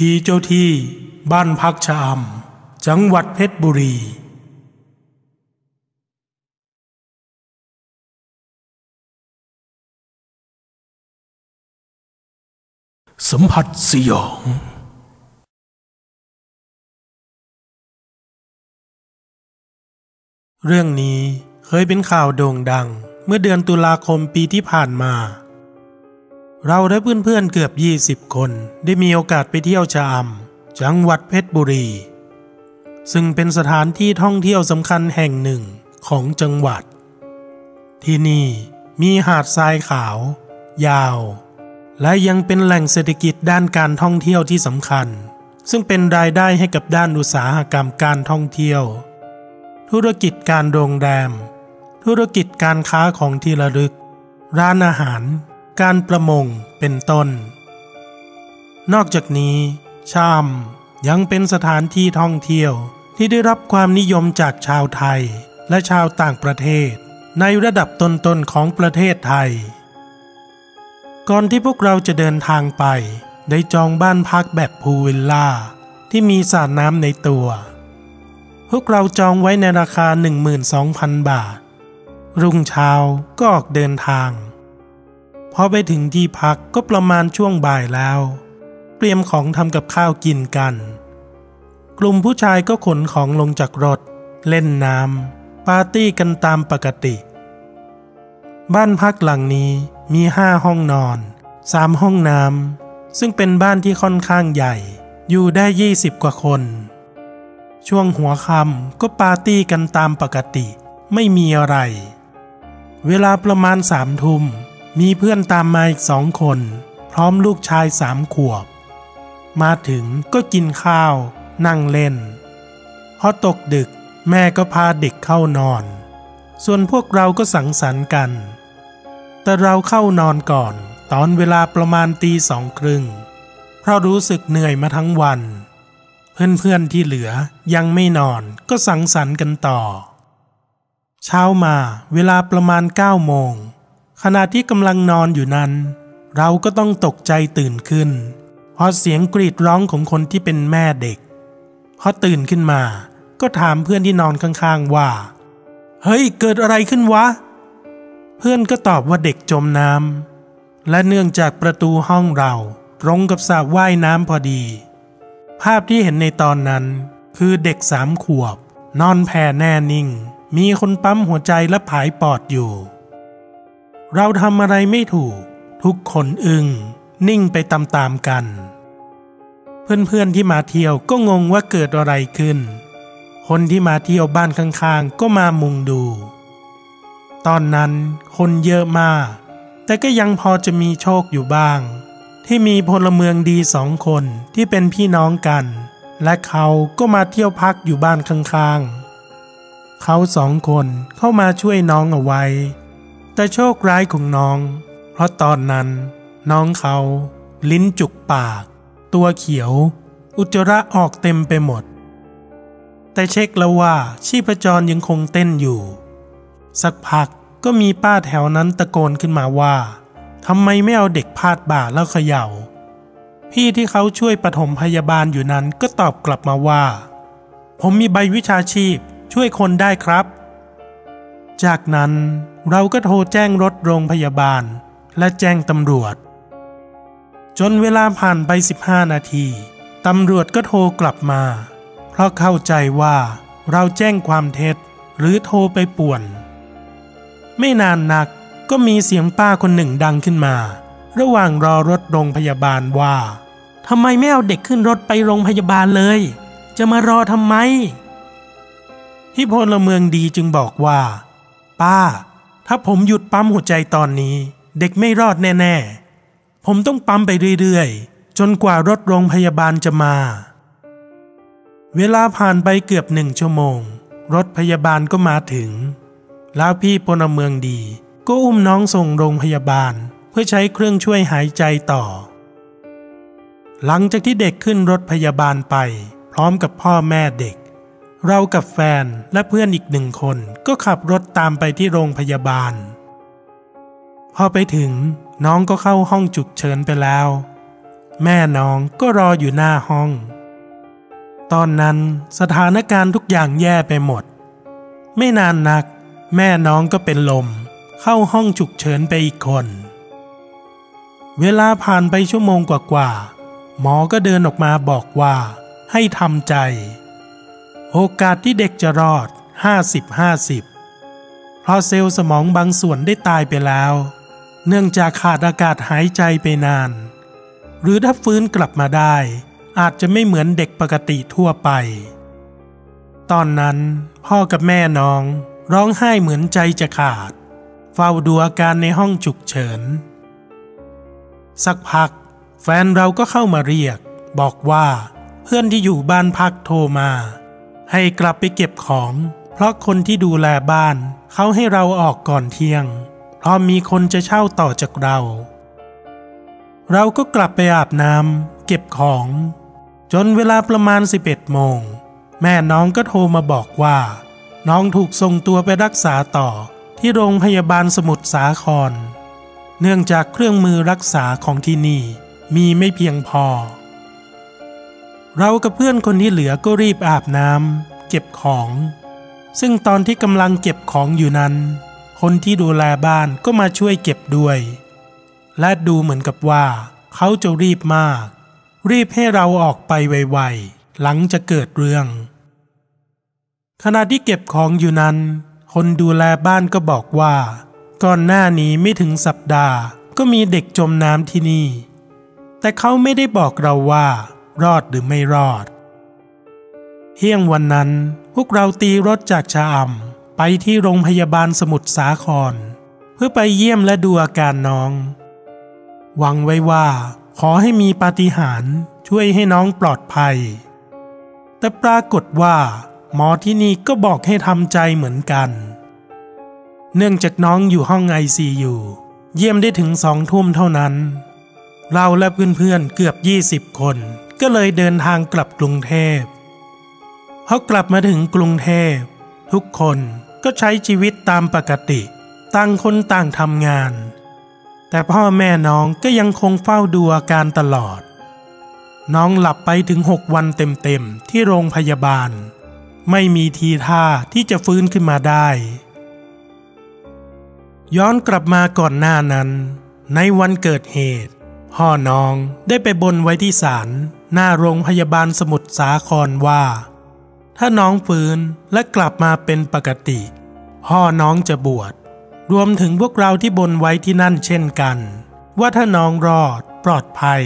ผีเจ้าที่บ้านพักชะอำจังหวัดเพชรบุรีสัมผัสสยอง เรื่องนี้เคยเป็นข่าวโด่งดัง เมื่อเดือนตุลาคมปีที่ผ่านมา เราและเพื่อนๆเกือบ 20 คนได้มีโอกาสไปเที่ยวชะอำจังหวัดเพชรบุรี ซึ่งเป็นสถานที่ท่องเที่ยวสำคัญแห่งหนึ่งของจังหวัด ที่นี่มีหาดทรายขาว ยาว และยังเป็นแหล่งเศรษฐกิจด้านการท่องเที่ยวที่สำคัญ ซึ่งเป็นรายได้ให้กับด้านอุตสาหกรรมการท่องเที่ยว ธุรกิจการโรงแรม ธุรกิจการค้าของที่ระลึก ร้านอาหาร การประมงเป็นต้น นอกจากนี้ ชามยังเป็นสถานที่ท่องเที่ยวที่ได้รับความนิยมจากชาวไทยและชาวต่างประเทศ ในระดับต้นๆของประเทศไทย ก่อนที่พวกเราจะเดินทางไป ได้จองบ้านพักแบบพูลวิลล่าที่มีสระน้ำในตัว พวกเราจองไว้ในราคา 12,000 บาท รุ่งเช้าก็ออกเดินทาง อไปถึงที่พักก็ประมาณช่วงบ่ายแล้ว เตรียมของทำกับข้าวกินกัน กลุ่มผู้ชายก็ขนของลงจากรถ เล่นน้ำปาร์ตี้กันตามปกติ บ้านพักหลังนี้มีห้าห้องนอนสามห้องน้ำซึ่งเป็นบ้านที่ค่อนข้างใหญ่ อยู่ได้ยี่สิบกว่าคน ช่วงหัวค่ำก็ปาร์ตี้กันตามปกติ ไม่มีอะไร เวลาประมาณสามทุ่ม มีเพื่อนตามมาอีกสองคน พร้อมลูกชายสามขวบ มาถึงก็กินข้าว นั่งเล่น พอตกดึกแม่ก็พาเด็กเข้านอน ส่วนพวกเราก็สังสรรค์กัน แต่เราเข้านอนก่อนตอนเวลาประมาณตีสองครึ่ง เพราะรู้สึกเหนื่อยมาทั้งวัน เพื่อนๆที่เหลือยังไม่นอนก็สังสรรค์กันต่อ เช้ามาเวลาประมาณเก้าโมง ขณะที่กำลังนอนอยู่นั้น เราก็ต้องตกใจตื่นขึ้น เพราะเสียงกรีดร้องของคนที่เป็นแม่เด็กพอตื่นขึ้นมา ก็ถามเพื่อนที่นอนข้างๆว่า เฮ้ย เกิดอะไรขึ้นวะ เพื่อนก็ตอบว่าเด็กจมน้ำและเนื่องจากประตูห้องเรา ตรงกับสระว่ายน้ำพอดี ภาพที่เห็นในตอนนั้น คือเด็กสามขวบ นอนแผ่แน่นิ่ง มีคนปั๊มหัวใจและผายปอดอยู่ เราทำอะไรไม่ถูก ทุกคนอึง้งนิ่งไปตามๆกัน เพื่อนๆที่มาเที่ยวก็งงว่าเกิดอะไรขึ้น คนที่มาเที่ยวบ้านข้างๆ ก็มามุงดู ตอนนั้นคนเยอะมาก แต่ก็ยังพอจะมีโชคอยู่บ้าง ที่มีพลเมืองดีสองคนที่เป็นพี่น้องกัน และเขาก็มาเที่ยวพักอยู่บ้านข้างๆ เขาสองคนเข้ามาช่วยน้องเอาไว้ แต่โชคร้ายของน้อง เพราะตอนนั้น น้องเขา ลิ้นจุกปาก ตัวเขียว อุจจาระออกเต็มไปหมด แต่เช็คแล้วว่าชีพจรยังคงเต้นอยู่ สักพักก็มีป้าแถวนั้นตะโกนขึ้นมาว่าทำไมไม่เอาเด็กพาดบ่าแล้วเขยา่า พี่ที่เขาช่วยปฐมพยาบาลอยู่นั้นก็ตอบกลับมาว่า ผมมีใบวิชาชีพช่วยคนได้ครับ จากนั้นเราก็โทรแจ้งรถโรงพยาบาล และแจ้งตำรวจ จนเวลาผ่านไป 15 นาทีตำรวจก็โทรกลับมา เพราะเข้าใจว่าเราแจ้งความเท็จหรือโทรไปป่วน ไม่นานนักก็มีเสียงป้าคนหนึ่งดังขึ้นมา ระหว่างรอรถโรงพยาบาลว่าทำไมไม่เอาเด็กขึ้นรถไปโรงพยาบาลเลย จะมารอทำไมที่พลเมืองดีจึงบอกว่า ป้า ถ้าผมหยุดปั๊มหัวใจตอนนี้ เด็กไม่รอดแน่ๆ ผมต้องปั๊มไปเรื่อยๆ จนกว่ารถโรงพยาบาลจะมา เวลาผ่านไปเกือบหนึ่งชั่วโมง รถพยาบาลก็มาถึง แล้วพี่พลเมืองดี ก็อุ้มน้องส่งโรงพยาบาล เพื่อใช้เครื่องช่วยหายใจต่อ หลังจากที่เด็กขึ้นรถพยาบาลไป พร้อมกับพ่อแม่เด็ก เรากับแฟนและเพื่อนอีกหนึ่งคนก็ขับรถตามไปที่โรงพยาบาล พอไปถึงน้องก็เข้าห้องฉุกเฉินไปแล้ว แม่น้องก็รออยู่หน้าห้อง ตอนนั้นสถานการณ์ทุกอย่างแย่ไปหมด ไม่นานนัก แม่น้องก็เป็นลม เข้าห้องฉุกเฉินไปอีกคน เวลาผ่านไปชั่วโมงกว่าๆหมอก็เดินออกมาบอกว่า ให้ทำใจ โอกาสที่เด็กจะรอด 50-50 เพราะเซลล์สมองบางส่วนได้ตายไปแล้ว เนื่องจากขาดอากาศหายใจไปนาน หรือถ้าฟื้นกลับมาได้ อาจจะไม่เหมือนเด็กปกติทั่วไป ตอนนั้นพ่อกับแม่น้องร้องไห้เหมือนใจจะขาด เฝ้าดูอาการในห้องฉุกเฉิน สักพัก แฟนเราก็เข้ามาเรียก บอกว่าเพื่อนที่อยู่บ้านพักโทรมา ให้กลับไปเก็บของ เพราะคนที่ดูแลบ้าน เขาให้เราออกก่อนเที่ยง เพราะมีคนจะเช่าต่อจากเรา เราก็กลับไปอาบน้ำเก็บของ จนเวลาประมาณ 11โมง แม่น้องก็โทรมาบอกว่า น้องถูกส่งตัวไปรักษาต่อที่โรงพยาบาลสมุทรสาคร เนื่องจากเครื่องมือรักษาของที่นี่มีไม่เพียงพอ เรากับเพื่อนคนที่เหลือก็รีบอาบน้ำเก็บของ ซึ่งตอนที่กำลังเก็บของอยู่นั้น คนที่ดูแลบ้านก็มาช่วยเก็บด้วย และดูเหมือนกับว่า เขาจะรีบมาก รีบให้เราออกไปไวๆหลังจะเกิดเรื่อง ขณะที่เก็บของอยู่นั้น คนดูแลบ้านก็บอกว่า ก่อนหน้านี้ไม่ถึงสัปดาห์ก็มีเด็กจมน้ำที่นี่ แต่เขาไม่ได้บอกเราว่า รอดหรือไม่รอด เที่ยงวันนั้นพวกเราตีรถจากชะอำไปที่โรงพยาบาลสมุทรสาคร เพื่อไปเยี่ยมและดูอาการน้อง หวังไว้ว่า ขอให้มีปาฏิหาริย์ช่วยให้น้องปลอดภัย แต่ปรากฏว่า หมอที่นี่ก็บอกให้ทำใจเหมือนกัน เนื่องจากน้องอยู่ห้องไอซียูเยี่ยมได้ถึงสองทุ่มเท่านั้น เราและเพื่อนๆเกือบ 20 คน ก็เลยเดินทางกลับกรุงเทพพอกลับมาถึงกรุงเทพ ทุกคนก็ใช้ชีวิตตามปกติ ต่างคนต่างทำงาน แต่พ่อแม่น้องก็ยังคงเฝ้าดูอาการตลอด น้องหลับไปถึงหกวันเต็มๆที่โรงพยาบาล ไม่มีทีท่าที่จะฟื้นขึ้นมาได้ ย้อนกลับมาก่อนหน้านั้น ในวันเกิดเหตุ พ่อน้องได้ไปบนไว้ที่ศาล หน้าโรงพยาบาลสมุทรสาครว่า ถ้าน้องฟื้นและกลับมาเป็นปกติ พ่อน้องจะบวชรวมถึงพวกเราที่บนไว้ที่นั่นเช่นกัน ว่าถ้าน้องรอดปลอดภัย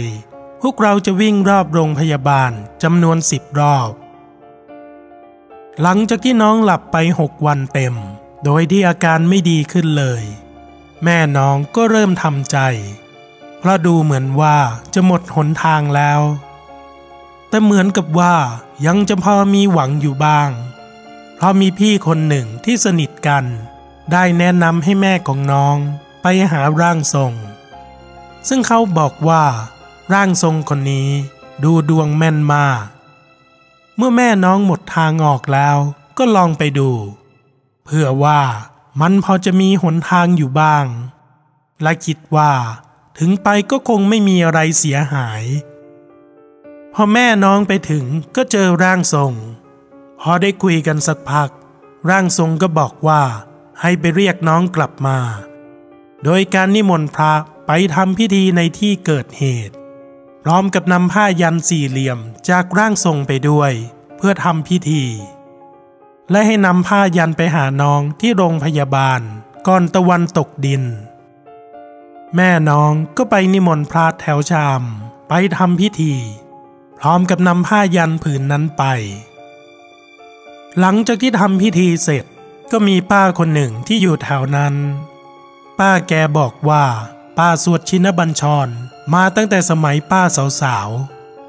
พวกเราจะวิ่งรอบโรงพยาบาลจำนวนสิบรอบ หลังจากที่น้องหลับไปหกวันเต็ม โดยที่อาการไม่ดีขึ้นเลย แม่น้องก็เริ่มทำใจ เพราะดูเหมือนว่าจะหมดหนทางแล้ว แต่เหมือนกับว่ายังจะพอมีหวังอยู่บ้าง เพราะมีพี่คนหนึ่งที่สนิทกัน ได้แนะนำให้แม่ของน้องไปหาร่างทรง ซึ่งเขาบอกว่าร่างทรงคนนี้ดูดวงแม่นมาก เมื่อแม่น้องหมดทางออกแล้วก็ลองไปดู เพื่อว่ามันพอจะมีหนทางอยู่บ้าง และคิดว่าถึงไปก็คงไม่มีอะไรเสียหาย พอแม่น้องไปถึงก็เจอร่างทรง พอได้คุยกันสักพัก ร่างทรงก็บอกว่า ให้ไปเรียกน้องกลับมา โดยการนิมนต์พระไปทำพิธีในที่เกิดเหตุ พร้อมกับนำผ้ายันสี่เหลี่ยมจากร่างทรงไปด้วย เพื่อทำพิธี และให้นำผ้ายันไปหาน้องที่โรงพยาบาล ก่อนตะวันตกดิน แม่น้องก็ไปนิมนต์พระแถวชาม ไปทำพิธี ร้อมกับนำผ้ายันผืนนั้นไป หลังจากที่ทำพิธีเสร็จก็มีป้าคนหนึ่งที่อยู่แถวนั้น ป้าแกบอกว่า ป้าสวดชินบัญชร มาตั้งแต่สมัยป้าสาว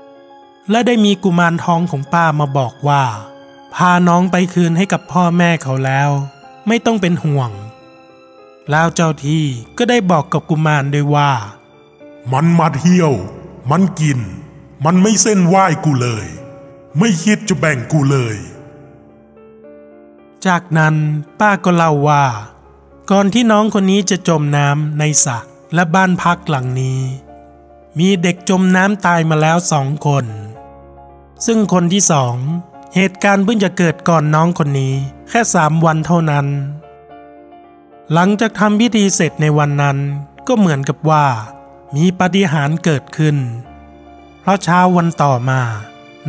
ๆ และได้มีกุมารทองของป้ามาบอกว่า พาน้องไปคืนให้กับพ่อแม่เขาแล้ว ไม่ต้องเป็นห่วง แล้วเจ้าที่ก็ได้บอกกับกุมารด้วยว่า มันมาเที่ยว มันกิน มันไม่เส้นไหว้กูเลย ไม่คิดจะแบ่งกูเลย จากนั้นป้าก็เล่าว่า ก่อนที่น้องคนนี้จะจมน้ำในสระและบ้านพักหลังนี้ มีเด็กจมน้ำตายมาแล้วสองคน ซึ่งคนที่สองเหตุการณ์เพิ่งจะเกิดก่อนน้องคนนี้ แค่สามวันเท่านั้น หลังจากทำพิธีเสร็จในวันนั้นก็เหมือนกับว่า มีปาฏิหาริเกิดขึ้น เพราะเช้าวันต่อมา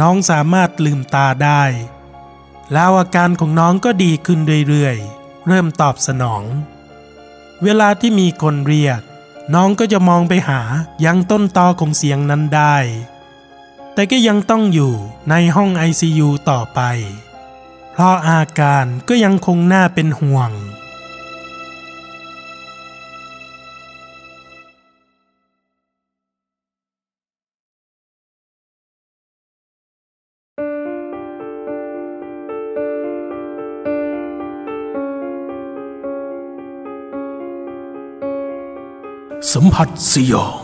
น้องสามารถลืมตาได้ แล้วอาการของน้องก็ดีขึ้นเรื่อยๆ เริ่มตอบสนอง เวลาที่มีคนเรียก น้องก็จะมองไปหายังต้นตอของเสียงนั้นได้ แต่ก็ยังต้องอยู่ในห้อง ICU ต่อไป เพราะอาการก็ยังคงน่าเป็นห่วง สัมผัสสยอง